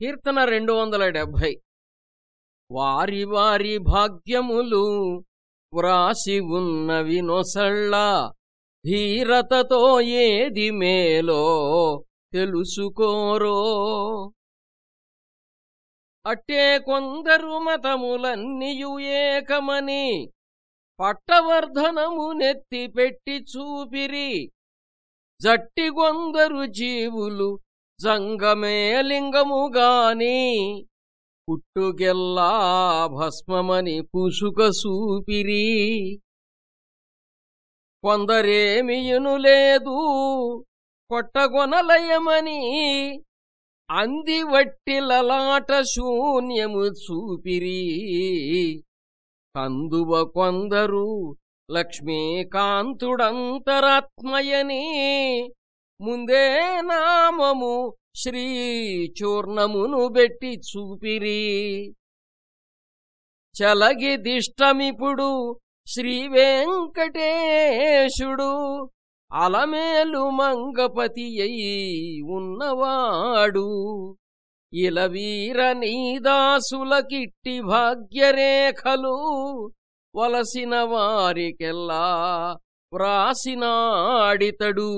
కీర్తన రెండు వందల డెబ్భై. వారి వారి భాగ్యములు వ్రాసి ఉన్నవి నొసళ్ళ ధీరతతో ఏది మేలో తెలుసుకోరో. అట్టే కొందరు మతములన్నీయు ఏకమని పట్టవర్ధనము నెత్తిపెట్టి చూపిరి. చూపిరి జట్టిగొందరు జీవులు జంగమే లింగముగాని పుట్టుకెల్లా భస్మమని పుసుక సూపిరి. కొందరేమియును లేదు కొట్టగొనలయమని అందివట్టిలలాట శూన్యము చూపిరి. కందువ కొందరు లక్ష్మీకాంతుడంతరాత్మయని ముందే నామము శ్రీ చూర్ణమును బెట్టి చూపిరి. చలగి దిష్టమిపుడు శ్రీ వెంకటేశుడు అలమేలు మంగపతి అయి ఉన్నవాడు. ఇలవీర నీదాసులకిట్టి భాగ్యరేఖలు వలసిన వారికెల్లా వ్రాసినాడితడు.